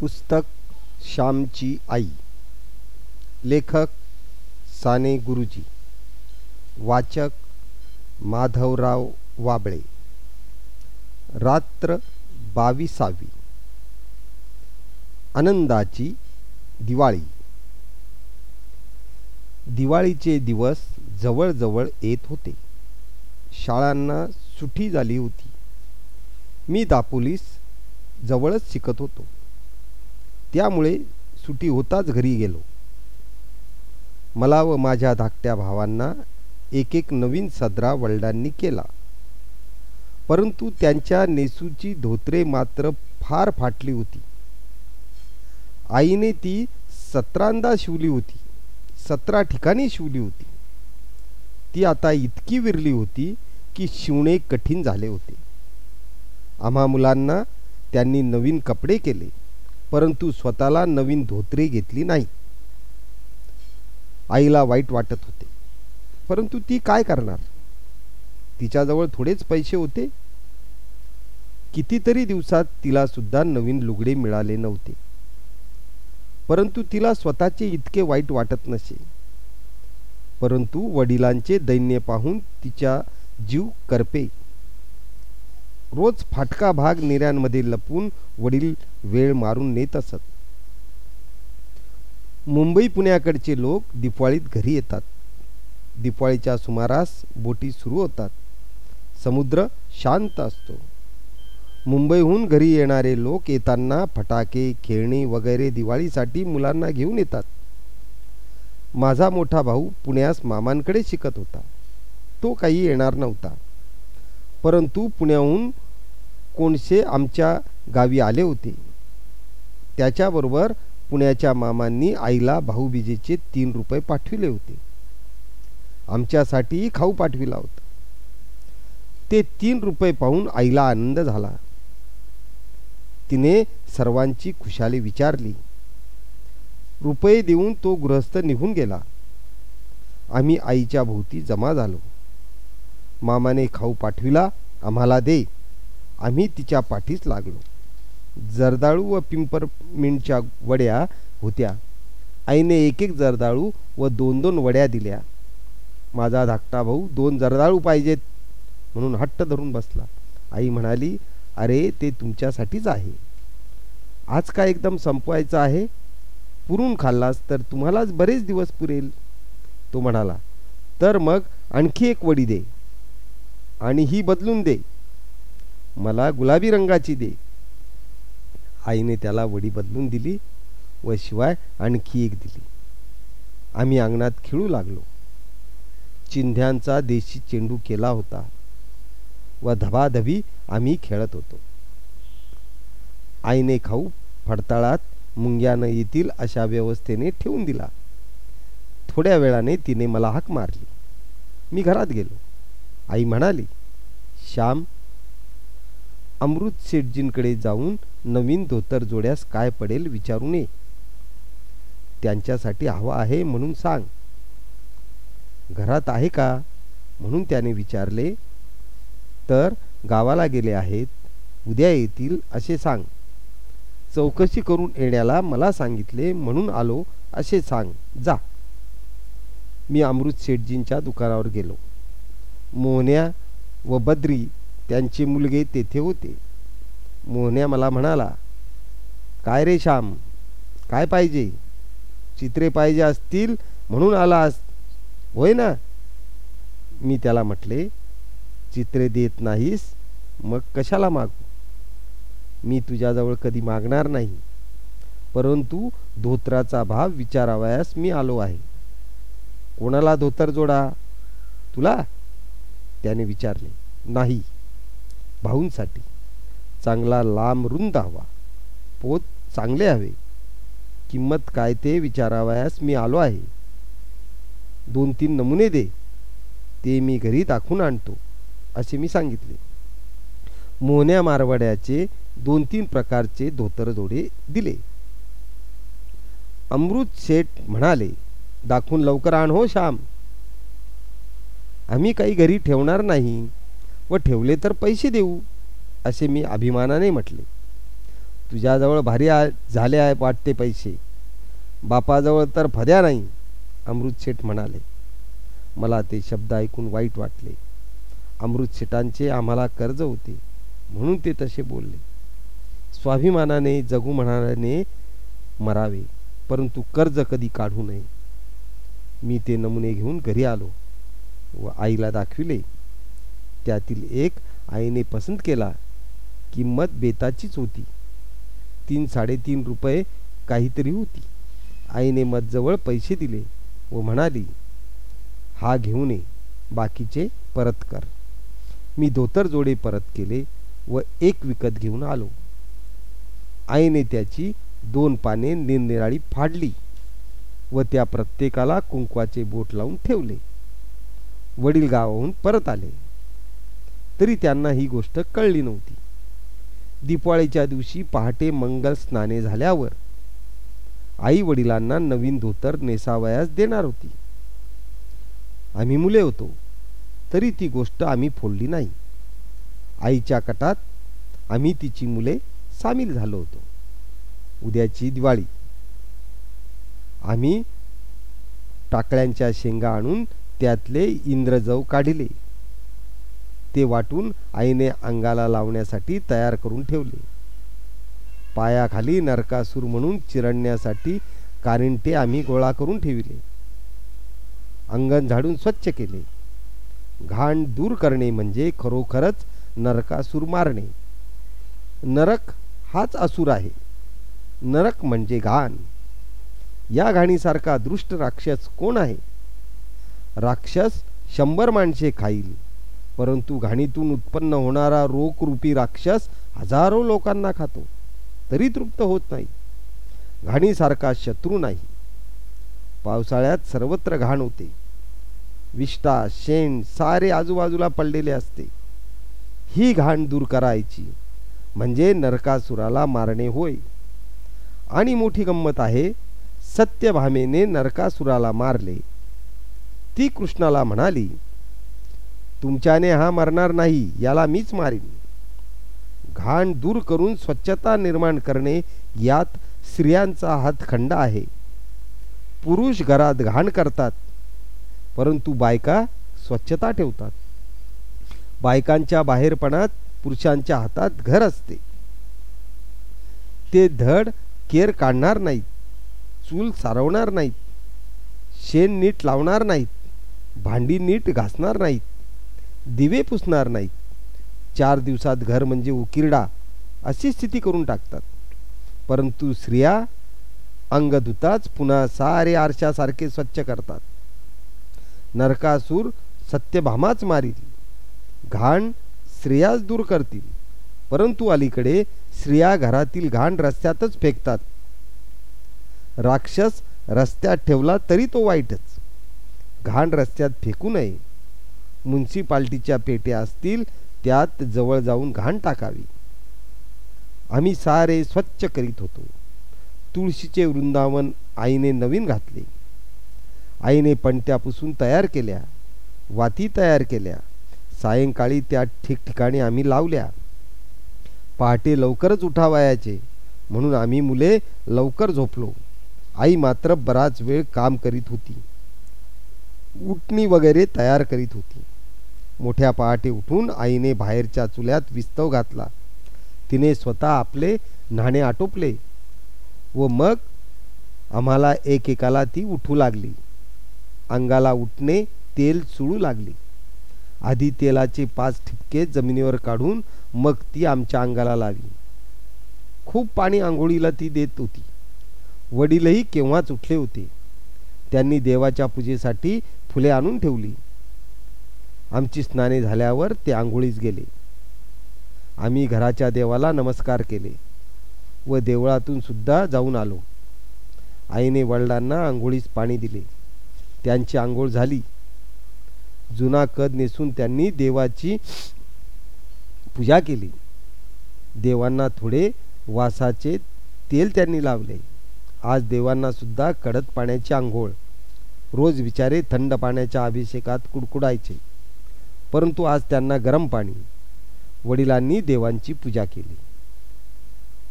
पुस्तक श्यामची आई. लेखक साने गुरुजी. वाचक माधवराव वाबळे. रात्र बावीसावी. आनंदाची दिवाळी. दिवाळीचे दिवस जवळजवळ येत होते. शाळांना सुटी झाली होती. मी दापोलीस जवळच शिकत होतो. त्यामुळे सुटी होताच घरी गेलो. मला व माझ्या धाकट्या भावांना एक एक नवीन सदरा वडिलांनी केला. परंतु त्यांच्या नेसूची धोत्रे मात्र फार फाटली होती. आईने ती सतरांदा शिवली होती. सतरा ठिकाणी शिवली होती. ती आता इतकी विरली होती की शिवणे कठीण झाले होते. आम्हा मुलांना त्यांनी नवीन कपडे केले. परंतु स्वतःला नवीन धोत्रे घेतली नाही. आईला वाईट वाटत होते. परंतु ती काय करणार? तिच्याजवळ थोडेच पैसे होते. कितीतरी दिवसात तिला सुद्धा नवीन लुगडे मिळाले नव्हते. परंतु तिला स्वतःचे इतके वाईट वाटत नसे. परंतु वडिलांचे दैन्य पाहून तिच्या जीव करपे. रोज फाटका भाग निऱ्यांमध्ये लपून वडील वेळ मारून नेत असत. मुंबई पुण्याकडचे लोक दिपाळीत घरी येतात. दिपाळीच्या सुमारास बोटी सुरू होतात. समुद्र शांत असतो. मुंबईहून घरी येणारे लोक येताना फटाके खेळणी वगैरे दिवाळीसाठी मुलांना घेऊन येतात. माझा मोठा भाऊ पुण्यास मामांकडे शिकत होता. तो काही येणार नव्हता. परंतु पुण्याहून कोणसे आमच्या गावी आले होते? त्याच्याबरोबर पुण्याच्या मामांनी आईला भाऊबीजेचे तीन रुपये पाठविले होते. आमच्यासाठीही खाऊ पाठविला होता. ते तीन रुपये पाहून आईला आनंद झाला. तिने सर्वांची खुशाली विचारली. रुपये देऊन तो गृहस्थ निघून गेला. आम्ही आईच्या भोवती जमा झालो. मामाने खाऊ पाठविला आम्हाला दे. आम्ही तिच्या पाठीस लागलो. जर्दाळू व पिंपरमिंटच्या वड्या होत्या. आईने एक एक जर्दाळू व दोन दोन वड्या दिल्या. माझा धाकटा भाऊ दोन जर्दाळू पाहिजेत. म्हणून हट्ट धरून बसला. आई म्हणाली अरे ते तुमच्यासाठीच आहे. आज काय एकदम संपवायचं आहे? पुरून खाल्लास तर तुम्हालाच बरेच दिवस पुरेल. तो म्हणाला तर मग आणखी एक वडी दे. आणि ही बदलून दे. मला गुलाबी रंगाची दे. आईने त्याला वडी बदलून दिली व शिवाय आणखी एक दिली. आम्ही अंगणात खेळू लागलो. चिंध्यांचा देशी चेंडू केला होता व धबाधबी आम्ही खेळत होतो. आईने खाऊ फडताळात मुंग्यानं येतील अशा व्यवस्थेने ठेवून दिला. थोड्या वेळाने तिने मला हाक मारली. मी घरात गेलो. आई म्हणाली श्याम अमृत शेटजींकडे जाऊन नवीन धोतर जोड्यास काय पडेल विचारू नये त्यांच्यासाठी हवा आहे म्हणून सांग. घरात आहे का? म्हणून त्याने विचारले. तर गावाला गेले आहेत. उद्या येतील असे सांग. चौकशी करून येण्याला मला सांगितले म्हणून आलो असे सांग. जा. मी अमृत शेटजींच्या दुकानावर गेलो. मोहन्या व बद्री त्यांचे मुलगे तेथे होते. मोहन्या मला म्हणाला काय रे श्याम? काय पाहिजे? चित्रे पाहिजे असतील म्हणून आलास. होय ना? मी त्याला म्हटले चित्रे देत नाहीस मग कशाला मागू? मी तुझ्याजवळ कधी मागणार नाही. परंतु धोत्राचा भाव विचारावयास मी आलो आहे. कोणाला धोतर जोडा? तुला? त्याने विचारले नाही भाऊंसाठी चांगला लांब रुंद हवा. पोत चांगले हवे. किंमत काय ते विचारावयास मी आलो आहे. दोन तीन नमुने दे. ते मी घरी दाखवून आणतो असे मी सांगितले. मोहन्या मारवाड्याचे दोन तीन प्रकारचे धोतर जोडे दिले. अमृत शेठ म्हणाले दाखवून लवकर आण हो श्याम. आम्ही काही घरी ठेवणार नाही व ठेवले तर पैसे देऊ असे मी अभिमानाने म्हटले. तुझ्याजवळ भारी आ झाले आहे वाटते पैसे. बापाजवळ तर फद्या नाही अमृतशेठ म्हणाले. मला ते शब्द ऐकून वाईट वाटले. अमृतशेठांचे आम्हाला कर्ज होते म्हणून ते तसे बोलले. स्वाभिमानाने जगू म्हणाल्याने मरावे परंतु कर्ज कधी काढू नये. मी ते नमुने घेऊन घरी आलो. व आईला दाखविले. त्यातील एक आईने पसंत केला किंमत बेताचीच होती. तीन साडेतीन रुपये काहीतरी होती. आईने मतजवळ पैसे दिले व म्हणाली हा घेऊन ये बाकीचे परत कर. मी धोतर जोडे परत केले व एक विकत घेऊन आलो. आईने त्याची दोन पाने निरनिराळी फाडली व त्या प्रत्येकाला कुंकवाचे बोट लावून ठेवले. वडील गावाहून परत आले. तरी त्यांना ही गोष्ट कळली नव्हती. दिपाळीच्या दिवशी पहाटे मंगल स्नाने झाल्यावर आई वडिलांना नवीन धोतर नेसावयास देणार होती. आम्ही मुले होतो तरी ती गोष्ट आम्ही फोडली नाही. आईच्या कटात आम्ही तिची मुले सामील झालो होतो. उद्याची दिवाळी. आम्ही टाकळ्यांच्या शेंगा आणून त्यातले इंद्रजव काढिले. ते वाटून आईने अंगाला लावण्यासाठी तयार करून ठेवले. पायाखाली नरकासूर म्हणून चिरडण्यासाठी कारिंटे आम्ही गोळा करून ठेविले. अंगण झाडून स्वच्छ केले. घाण दूर करणे म्हणजे खरोखरच नरकासूर मारणे. नरक हाच असुर आहे. नरक म्हणजे घाण. या घाणीसारखा दृष्ट राक्षस कोण आहे? राक्षस शंभर माणसे खाईल. परंतु घाणीतून उत्पन्न होणारा रोखरूपी राक्षस हजारो लोकांना खातो. तरी तृप्त होत नाही. घाणीसारखा शत्रू नाही. पावसाळ्यात सर्वत्र घाण होते. विष्टा शेण सारे आजूबाजूला पडलेले असते. ही घाण दूर करायची म्हणजे नरकासुराला मारणे होय. आणि मोठी गंमत आहे सत्यभामेने नरकासुराला मारले. ती कृष्णाला म्हणाली तुमच्याने हा मरणार नाही याला मीच मारीन. घाण दूर करून स्वच्छता निर्माण करणे यात स्त्रियांचा हातखंड आहे. पुरुष घरात घाण करतात परंतु बायका स्वच्छता ठेवतात. बायकांच्या बाहेरपणात पुरुषांच्या हातात घर असते. ते धड केर काढणार नाहीत चूल सारवणार नाहीत शेण नीट लावणार नाहीत भांडी नीट घासणार नाहीत. दिवे पुसणार नाहीत. चार दिवसात घर म्हणजे उकिरडा अशी स्थिती करून टाकतात. परंतु स्त्रिया अंग धुताच पुन्हा सारे आरशासारखे स्वच्छ करतात. नरकासूर सत्यभामाच मारील. घाण स्त्रियाच दूर करतील. परंतु अलीकडे स्त्रिया घरातील घाण रस्त्यातच फेकतात. राक्षस रस्त्यात ठेवला तरी तो वाईटच. घाण रस्त्यात फेकू नये. म्युन्सिपाल्टीच्या पेट्या असतील त्यात जवळ जाऊन घाण टाकावी. आम्ही सारे स्वच्छ करीत होतो. तुळशीचे वृंदावन आईने नवीन घातले. आईने पणत्या पुसून तयार केल्या. वाती तयार केल्या. सायंकाळी त्या ठिकठिकाणी आम्ही लावल्या. पहाटे लवकरच उठावयाचे. म्हणून आम्ही मुले लवकर झोपलो. आई मात्र बराच वेळ काम करीत होती. उठणी वगैरे तयार करीत होती. मोठ्या पहाटे उठून आईने बाहेरच्या चुल्यात विस्तव घातला. तिने स्वतः आपले न्हाणे आटोपले व मग आम्हाला एकेकाला ती उठू लागली. अंगाला उठणे तेल चुळू लागली. आधी तेलाचे पाच ठिपके जमिनीवर काढून मग ती आमच्या अंगाला लावी. खूप पाणी आंघोळीला ती देत होती. वडीलही केव्हाच उठले होते. त्यांनी देवाच्या पूजेसाठी फुले आणून ठेवली. आमची स्नाने झाल्यावर ते आंघोळीस गेले. आम्ही घराच्या देवाला नमस्कार केले व देवळातून सुद्धा जाऊन आलो. आईने वडिलांना आंघोळीस पाणी दिले. त्यांची आंघोळ झाली. जुना कद नेसून त्यांनी देवाची पूजा केली. देवांना थोडे वासाचे तेल त्यांनी लावले. आज देवांना सुद्धा कडत पाण्याची आंघोळ रोज विचारे थंड पाण्याच्या अभिषेकात कुडकुडायचे. परंतु आज त्यांना गरम पाणी वडिलांनी देवांची पूजा केली.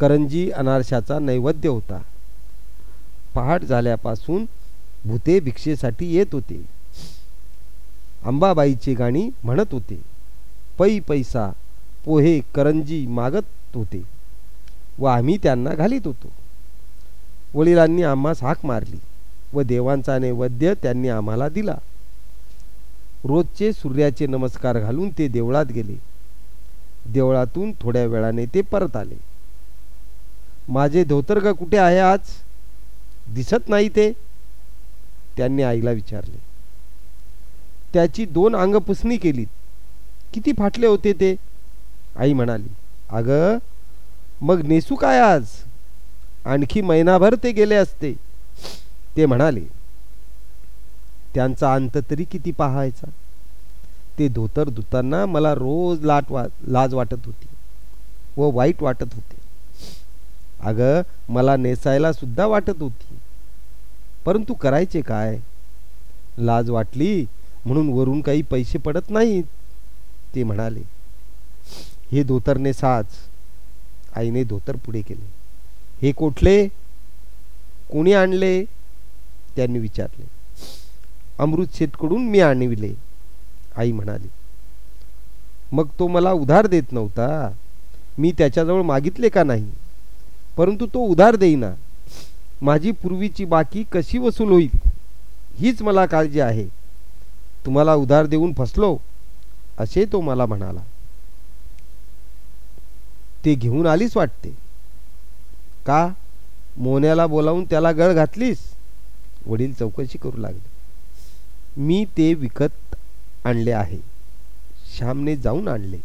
करंजी अनारशाचा नैवेद्य होता. पहाट झाल्यापासून भूते भिक्षेसाठी येत होते. अंबाबाईची गाणी म्हणत होते. पै पैसा पोहे करंजी मागत होते व आम्ही त्यांना घालीत होतो. वडिलांनी आम्हास हाक मारली. व देवांचा नैवेद्य त्यांनी आम्हाला दिला. रोजचे सूर्याचे नमस्कार घालून ते देवळात गेले. देवळातून थोड्या वेळाने ते परत आले. माझे धोतरग कुठे आहे आज? दिसत नाही ते. त्यांनी आईला विचारले. त्याची दोन अंगपुसणी केलीत. केली किती फाटले होते ते? आई म्हणाली. अग मग नेसू काय आज? आणखी महिनाभर ते गेले असते. ते म्हणाले त्यांचा अंत तरी किती पाहायचा? ते धोतर धुताना मला रोज लाट वा लाज वाटत होती व वाईट वाटत होते. अगं मला नेसायला सुद्धा वाटत होती. परंतु करायचे काय? लाज वाटली म्हणून वरून काही पैसे पडत नाहीत. ते म्हणाले हे धोतरने नेसाच. आईने धोतर पुढे केले हे कोठले? कोणी आणले? त्यांनी विचारले अमृत शेठकडून मी आणविले. आई म्हणाली मग तो मला उधार देत नव्हता. मी त्याच्याजवळ मागितले का नाही? परंतु तो उधार देईना. माझी पूर्वीची बाकी कशी वसूल होईल? हीच मला काळजी आहे. तुम्हाला उधार देऊन फसलो असे तो मला म्हणाला. ते घेऊन आलीस वाटते. का? मोन्याला बोलावून त्याला गळ घातलीस? वडील चौकशी करू लागले. मी ते विकत आणले आहे. श्यामने जाऊन आणले.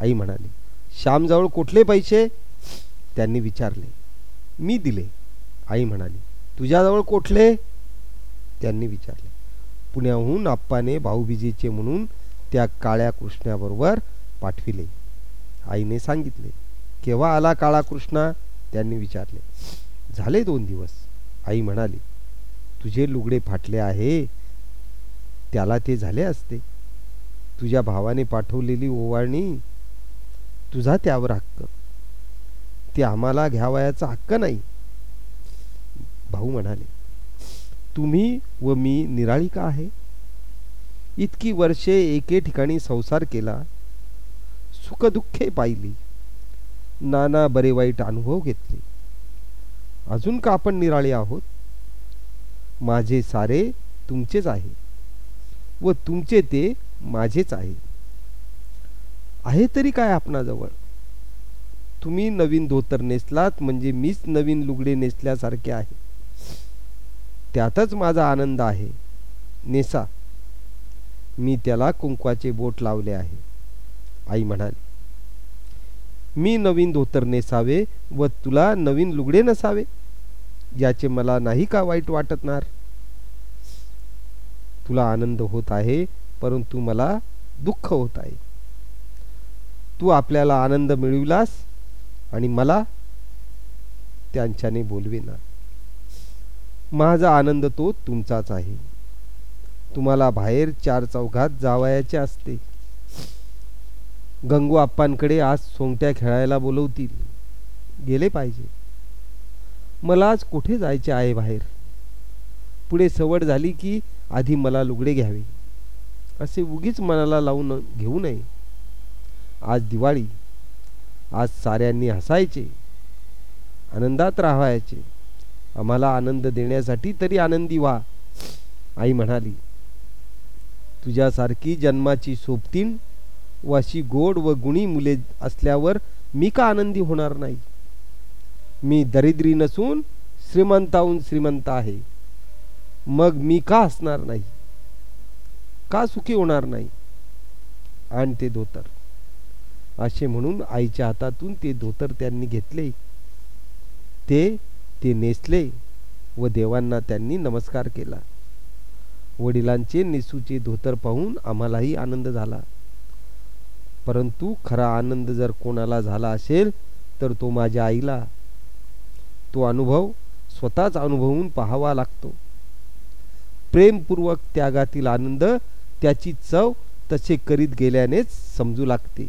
आई म्हणाली श्यामजवळ कुठले पैसे? त्यांनी विचारले मी दिले. आई म्हणाली तुझ्याजवळ कोठले? त्यांनी विचारले पुण्याहून आप्पाने भाऊबीजेचे म्हणून त्या काळ्या कृष्णाबरोबर पाठविले. आईने सांगितले केव्हा आला काळा कृष्णा? त्यांनी विचारले झाले दोन दिवस. आई म्हणाली तुझे लुगडे फाटले आहे त्याला ते झाले असते. तुझ्या भावाने पाठवलेली ओवाळणी तुझा त्यावर हक्क. ते आम्हाला घ्यावयाचा हक्क नाही. भाऊ म्हणाले तुम्ही व मी निराळी का आहे? इतकी वर्षे एके ठिकाणी संसार केला सुखदुःखे पाहिली. नाना बरे वाईट अनुभव घेतले. अजून का आपण निराळे आहोत? माझे सारे तुमचेच आहे व तुमचे ते माझेच आहे. आहे तरी काय आपणाजवळ? तुम्ही नवीन धोतर नेसलात म्हणजे मीच नवीन लुगडे नेसल्यासारखे आहे. त्यातच माझा आनंद आहे. नेसा. मी त्याला कुंकवाचे बोट लावले आहे. आई म्हणाली मी नवीन धोतर नेसावे व तुला नवीन लुगडे नसावे? याचे मला नाही का वाईट वाटतणार तुला आनंद होत आहे परंतु मला दुःख होत आहे. तू आपल्याला आनंद मिळविलास आणि मला त्यांच्याने बोलवेना माझा आनंद तो तुमचाच आहे. तुम्हाला बाहेर चार चौघात जावायचे असते. गंगू आप्पांकडे आज सोंगट्या खेळायला बोलवतील. गेले पाहिजे. मला आज कुठे जायचे आहे बाहेर? पुढे सवड झाली की आधी मला लुगडे घ्यावे. असे उगीच मनाला लावून घेऊ नये. आज दिवाळी. आज साऱ्यांनी हसायचे. आनंदात राहायचे. आम्हाला आनंद देण्यासाठी तरी आनंदी व्हा आई म्हणाली. तुझ्यासारखी जन्माची सोबतीन व अशी गोड व गुणी मुले असल्यावर मी का आनंदी होणार नाही? मी दरिद्री नसून श्रीमंताहून श्रीमंत आहे. मग मी का असणार नाही? का सुखी होणार नाही? आणि ते धोतर. असे म्हणून आईच्या हातातून ते धोतर त्यांनी घेतले. ते ते नेसले व देवांना त्यांनी नमस्कार केला. वडिलांचे नेसूचे धोतर पाहून आम्हालाही आनंद झाला. परंतु खरा आनंद जर कोणाला झाला असेल तर तो माझ्या आईला तो अनुभव स्वतःच अनुभवून पाहावा लागतो. प्रेमपूर्वक त्यागातील आनंद त्याची चव तसे करीत गेल्यानेच समजू लागते.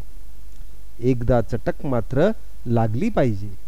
एकदा चटक मात्र लागली पाहिजे.